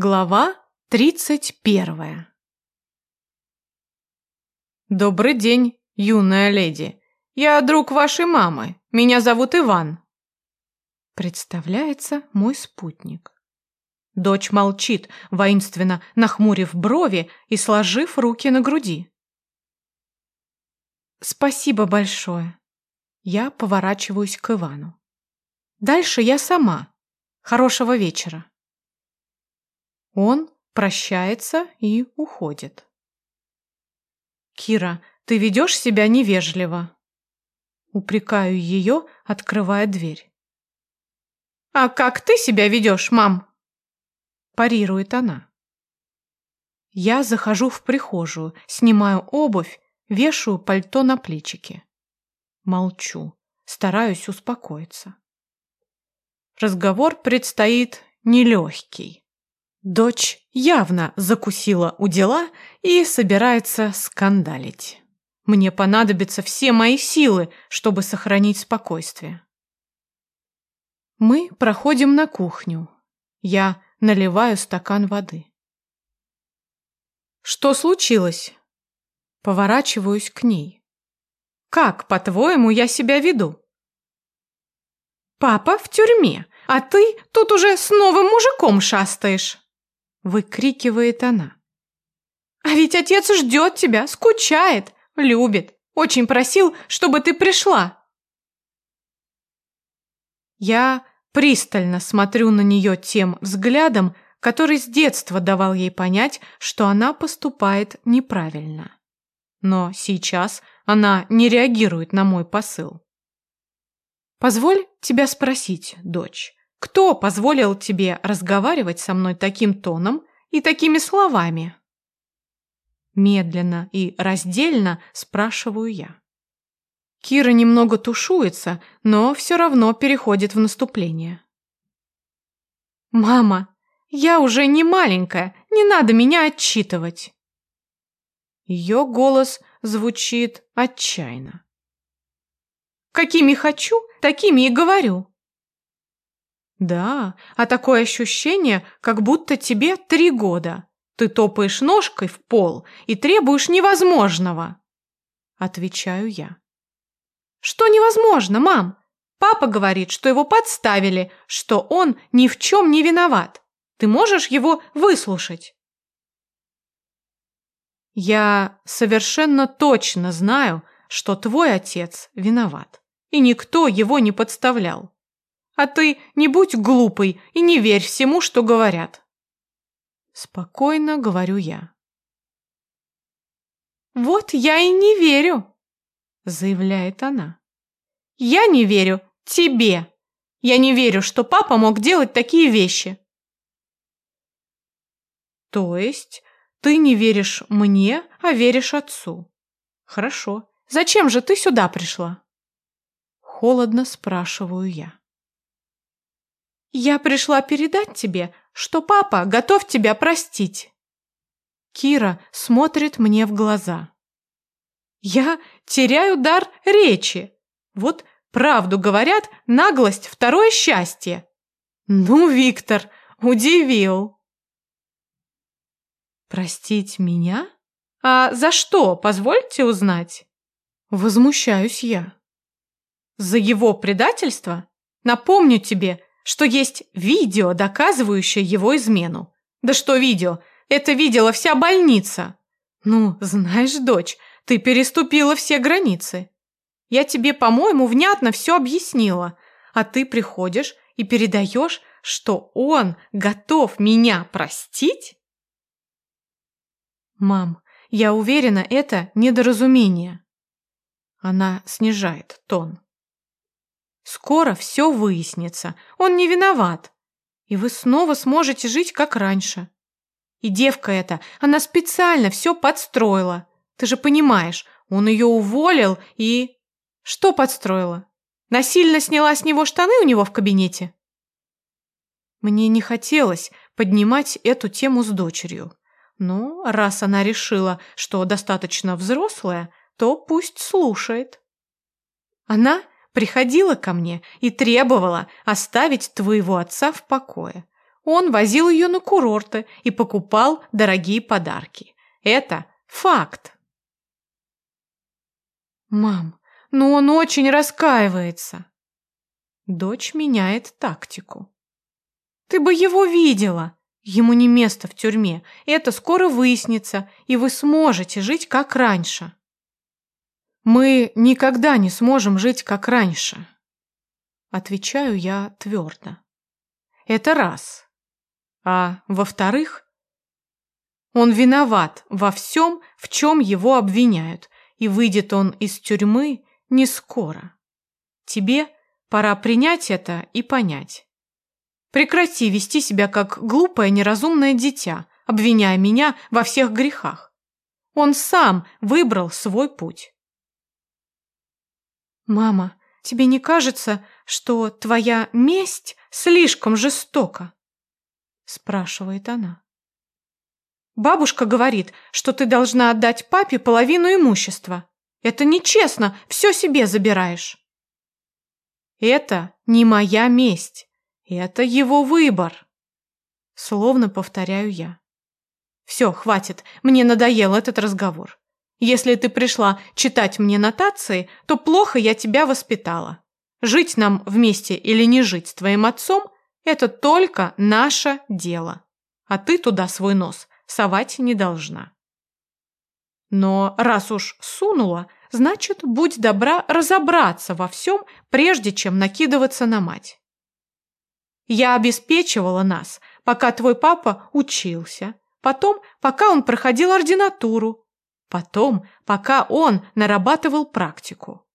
Глава тридцать первая «Добрый день, юная леди. Я друг вашей мамы. Меня зовут Иван». Представляется мой спутник. Дочь молчит, воинственно нахмурив брови и сложив руки на груди. «Спасибо большое». Я поворачиваюсь к Ивану. «Дальше я сама. Хорошего вечера». Он прощается и уходит. «Кира, ты ведешь себя невежливо». Упрекаю ее, открывая дверь. «А как ты себя ведешь, мам?» Парирует она. Я захожу в прихожую, снимаю обувь, вешаю пальто на плечики. Молчу, стараюсь успокоиться. Разговор предстоит нелегкий. Дочь явно закусила у дела и собирается скандалить. Мне понадобятся все мои силы, чтобы сохранить спокойствие. Мы проходим на кухню. Я наливаю стакан воды. Что случилось? Поворачиваюсь к ней. Как, по-твоему, я себя веду? Папа в тюрьме, а ты тут уже с новым мужиком шастаешь выкрикивает она. А ведь отец ждет тебя, скучает, любит, очень просил, чтобы ты пришла. Я пристально смотрю на нее тем взглядом, который с детства давал ей понять, что она поступает неправильно. Но сейчас она не реагирует на мой посыл. «Позволь тебя спросить, дочь, кто позволил тебе разговаривать со мной таким тоном и такими словами? Медленно и раздельно спрашиваю я. Кира немного тушуется, но все равно переходит в наступление. «Мама, я уже не маленькая, не надо меня отчитывать!» Ее голос звучит отчаянно. «Какими хочу, такими и говорю. Да, а такое ощущение, как будто тебе три года. Ты топаешь ножкой в пол и требуешь невозможного. Отвечаю я. Что невозможно, мам? Папа говорит, что его подставили, что он ни в чем не виноват. Ты можешь его выслушать? Я совершенно точно знаю, что твой отец виноват, и никто его не подставлял. А ты не будь глупый и не верь всему, что говорят. Спокойно говорю я. Вот я и не верю, заявляет она. Я не верю тебе. Я не верю, что папа мог делать такие вещи. То есть ты не веришь мне, а веришь отцу? Хорошо. Зачем же ты сюда пришла? Холодно спрашиваю я. Я пришла передать тебе, что папа готов тебя простить. Кира смотрит мне в глаза. Я теряю дар речи. Вот правду говорят, наглость – второе счастье. Ну, Виктор, удивил. Простить меня? А за что, позвольте узнать? Возмущаюсь я. За его предательство? Напомню тебе, что есть видео, доказывающее его измену. Да что видео? Это видела вся больница. Ну, знаешь, дочь, ты переступила все границы. Я тебе, по-моему, внятно все объяснила, а ты приходишь и передаешь, что он готов меня простить? Мам, я уверена, это недоразумение. Она снижает тон. Скоро все выяснится. Он не виноват. И вы снова сможете жить, как раньше. И девка эта, она специально все подстроила. Ты же понимаешь, он ее уволил и... Что подстроила? Насильно сняла с него штаны у него в кабинете? Мне не хотелось поднимать эту тему с дочерью. Но раз она решила, что достаточно взрослая, то пусть слушает. Она приходила ко мне и требовала оставить твоего отца в покое. Он возил ее на курорты и покупал дорогие подарки. Это факт. Мам, ну он очень раскаивается. Дочь меняет тактику. Ты бы его видела. Ему не место в тюрьме. Это скоро выяснится, и вы сможете жить как раньше. Мы никогда не сможем жить как раньше. Отвечаю я твердо. Это раз. А во-вторых, он виноват во всем, в чем его обвиняют, и выйдет он из тюрьмы не скоро. Тебе пора принять это и понять. Прекрати вести себя как глупое неразумное дитя, обвиняя меня во всех грехах. Он сам выбрал свой путь. Мама, тебе не кажется, что твоя месть слишком жестока? спрашивает она. Бабушка говорит, что ты должна отдать папе половину имущества. Это нечестно, все себе забираешь. Это не моя месть. Это его выбор. Словно повторяю я. Все, хватит, мне надоел этот разговор. Если ты пришла читать мне нотации, то плохо я тебя воспитала. Жить нам вместе или не жить с твоим отцом – это только наше дело. А ты туда свой нос совать не должна. Но раз уж сунула, значит, будь добра разобраться во всем, прежде чем накидываться на мать. Я обеспечивала нас, пока твой папа учился, потом, пока он проходил ординатуру, потом, пока он нарабатывал практику.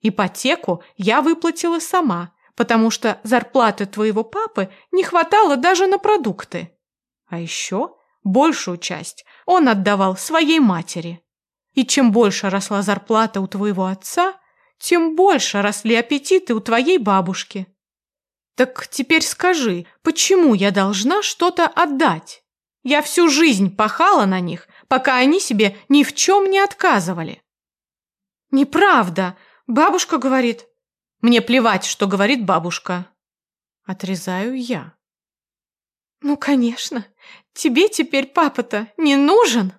Ипотеку я выплатила сама, потому что зарплаты твоего папы не хватало даже на продукты. А еще большую часть он отдавал своей матери. И чем больше росла зарплата у твоего отца, тем больше росли аппетиты у твоей бабушки. Так теперь скажи, почему я должна что-то отдать? Я всю жизнь пахала на них, пока они себе ни в чем не отказывали. Неправда, бабушка говорит. Мне плевать, что говорит бабушка. Отрезаю я. Ну, конечно, тебе теперь папа-то не нужен.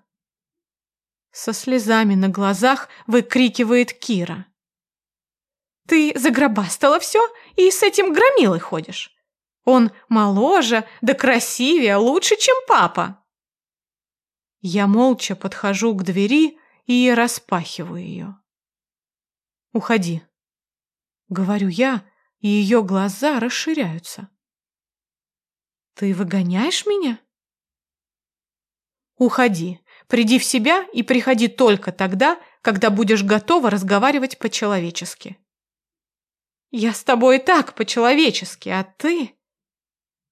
Со слезами на глазах выкрикивает Кира. Ты загробастала все и с этим громилой ходишь. Он моложе, да красивее, лучше, чем папа. Я молча подхожу к двери и распахиваю ее. «Уходи», — говорю я, и ее глаза расширяются. «Ты выгоняешь меня?» «Уходи, приди в себя и приходи только тогда, когда будешь готова разговаривать по-человечески». Я с тобой и так по-человечески, а ты...»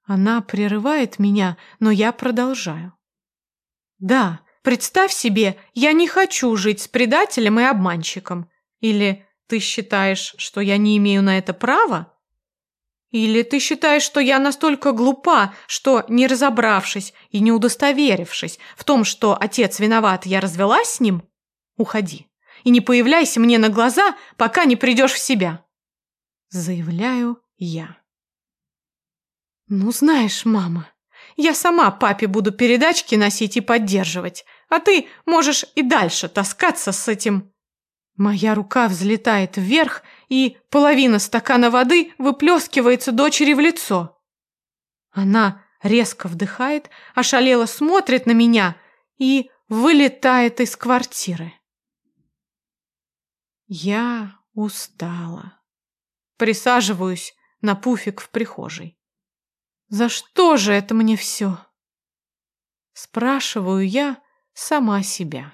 Она прерывает меня, но я продолжаю. «Да, представь себе, я не хочу жить с предателем и обманщиком. Или ты считаешь, что я не имею на это права? Или ты считаешь, что я настолько глупа, что, не разобравшись и не удостоверившись в том, что отец виноват, я развелась с ним? Уходи и не появляйся мне на глаза, пока не придешь в себя» заявляю я. Ну, знаешь, мама, я сама папе буду передачки носить и поддерживать, а ты можешь и дальше таскаться с этим. Моя рука взлетает вверх, и половина стакана воды выплескивается дочери в лицо. Она резко вдыхает, ошалело смотрит на меня и вылетает из квартиры. Я устала. Присаживаюсь на пуфик в прихожей. За что же это мне все? Спрашиваю я сама себя.